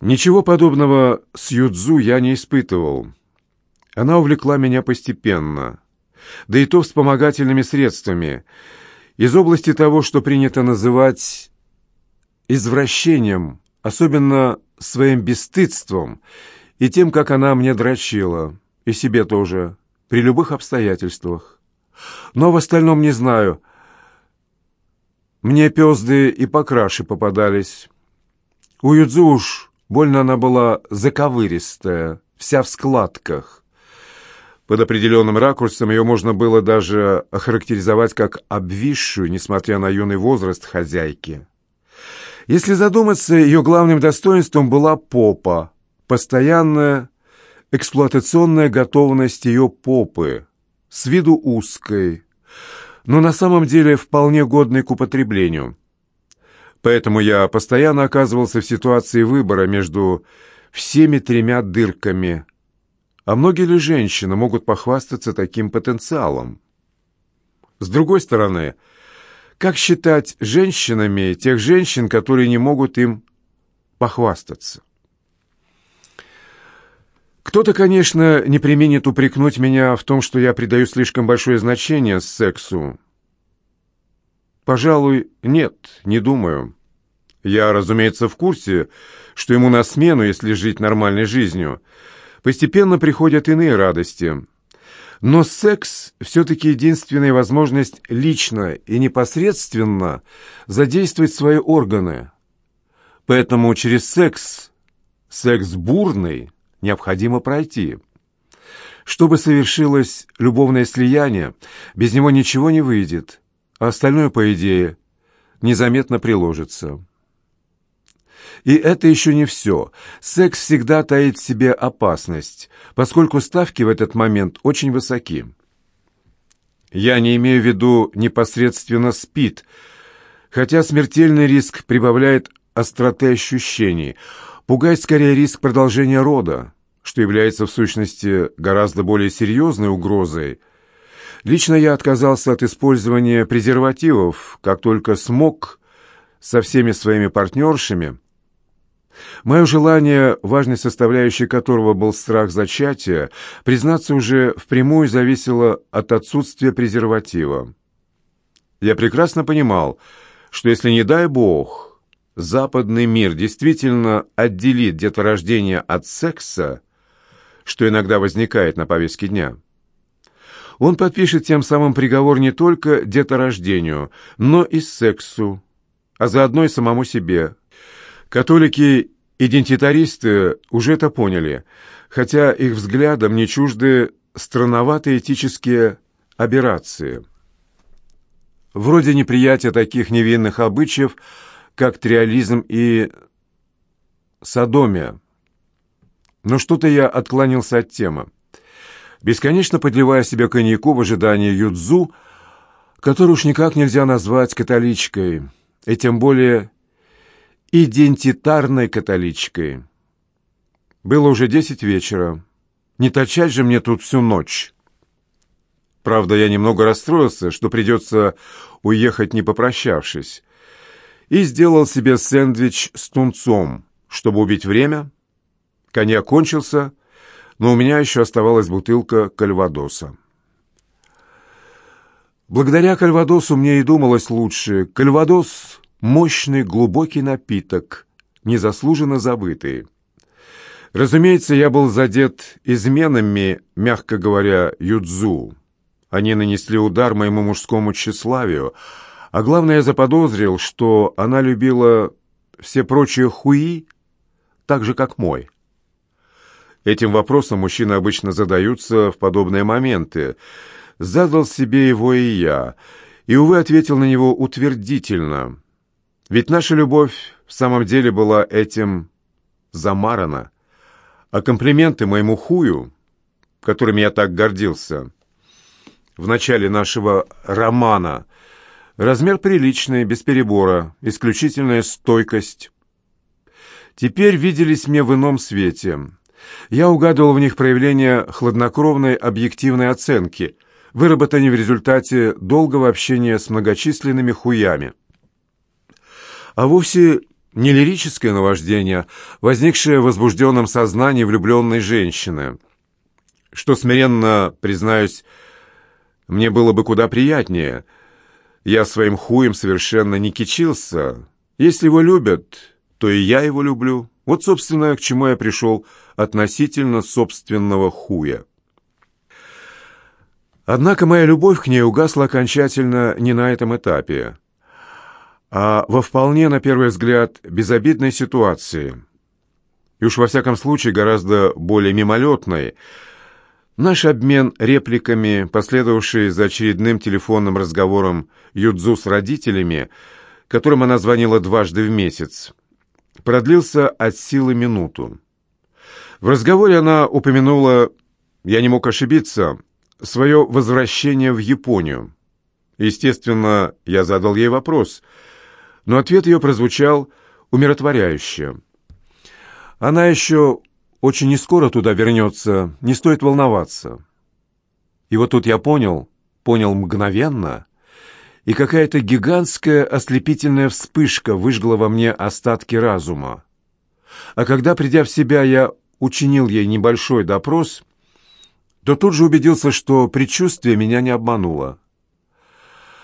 Ничего подобного с Юдзу я не испытывал. Она увлекла меня постепенно, да и то вспомогательными средствами, из области того, что принято называть извращением, особенно своим бесстыдством и тем, как она мне дрочила, и себе тоже, при любых обстоятельствах. Но в остальном не знаю. Мне пезды и покраше попадались. У Юдзу уж больно она была заковыристая, вся в складках. Под определенным ракурсом ее можно было даже охарактеризовать как обвисшую, несмотря на юный возраст хозяйки. Если задуматься, ее главным достоинством была попа, постоянная эксплуатационная готовность ее попы, с виду узкой, но на самом деле вполне годной к употреблению. Поэтому я постоянно оказывался в ситуации выбора между всеми тремя дырками – а многие ли женщины могут похвастаться таким потенциалом? С другой стороны, как считать женщинами тех женщин, которые не могут им похвастаться? Кто-то, конечно, не применит упрекнуть меня в том, что я придаю слишком большое значение сексу. Пожалуй, нет, не думаю. Я, разумеется, в курсе, что ему на смену, если жить нормальной жизнью – Постепенно приходят иные радости. Но секс все-таки единственная возможность лично и непосредственно задействовать свои органы. Поэтому через секс, секс бурный, необходимо пройти. Чтобы совершилось любовное слияние, без него ничего не выйдет, а остальное, по идее, незаметно приложится. И это еще не все. Секс всегда таит в себе опасность, поскольку ставки в этот момент очень высоки. Я не имею в виду непосредственно спид, хотя смертельный риск прибавляет остроты ощущений. Пугает скорее риск продолжения рода, что является в сущности гораздо более серьезной угрозой. Лично я отказался от использования презервативов, как только смог со всеми своими партнершами – Мое желание, важной составляющей которого был страх зачатия, признаться уже впрямую зависело от отсутствия презерватива. Я прекрасно понимал, что если, не дай бог, западный мир действительно отделит деторождение от секса, что иногда возникает на повестке дня, он подпишет тем самым приговор не только деторождению, но и сексу, а заодно и самому себе – Католики-идентитаристы уже это поняли, хотя их взглядом не чужды странноватые этические аберрации. Вроде неприятия таких невинных обычаев, как триализм и садомия. Но что-то я отклонился от темы. Бесконечно подливая себе коньяку в ожидании юдзу, которую уж никак нельзя назвать католичкой, и тем более идентитарной католичкой. Было уже десять вечера. Не торчать же мне тут всю ночь. Правда, я немного расстроился, что придется уехать, не попрощавшись, и сделал себе сэндвич с тунцом, чтобы убить время. Коньяк кончился, но у меня еще оставалась бутылка кальвадоса. Благодаря кальвадосу мне и думалось лучше. Кальвадос мощный глубокий напиток, незаслуженно забытый. Разумеется, я был задет изменами, мягко говоря, юдзу. Они нанесли удар моему мужскому тщеславию, а главное, я заподозрил, что она любила все прочие хуи так же, как мой. Этим вопросом мужчины обычно задаются в подобные моменты. Задал себе его и я, и, увы, ответил на него утвердительно – ведь наша любовь в самом деле была этим замарана, а комплименты моему хую, которыми я так гордился, в начале нашего романа, размер приличный, без перебора, исключительная стойкость. Теперь виделись мне в ином свете. Я угадывал в них проявление хладнокровной объективной оценки, выработанной в результате долгого общения с многочисленными хуями а вовсе не лирическое наваждение, возникшее в возбужденном сознании влюбленной женщины, что, смиренно признаюсь, мне было бы куда приятнее. Я своим хуем совершенно не кичился. Если его любят, то и я его люблю. Вот, собственно, к чему я пришел относительно собственного хуя. Однако моя любовь к ней угасла окончательно не на этом этапе а во вполне, на первый взгляд, безобидной ситуации. И уж во всяком случае гораздо более мимолетной. Наш обмен репликами, последовавший за очередным телефонным разговором Юдзу с родителями, которым она звонила дважды в месяц, продлился от силы минуту. В разговоре она упомянула, я не мог ошибиться, свое возвращение в Японию. Естественно, я задал ей вопрос — но ответ ее прозвучал умиротворяюще. «Она еще очень нескоро туда вернется, не стоит волноваться». И вот тут я понял, понял мгновенно, и какая-то гигантская ослепительная вспышка выжгла во мне остатки разума. А когда, придя в себя, я учинил ей небольшой допрос, то тут же убедился, что предчувствие меня не обмануло.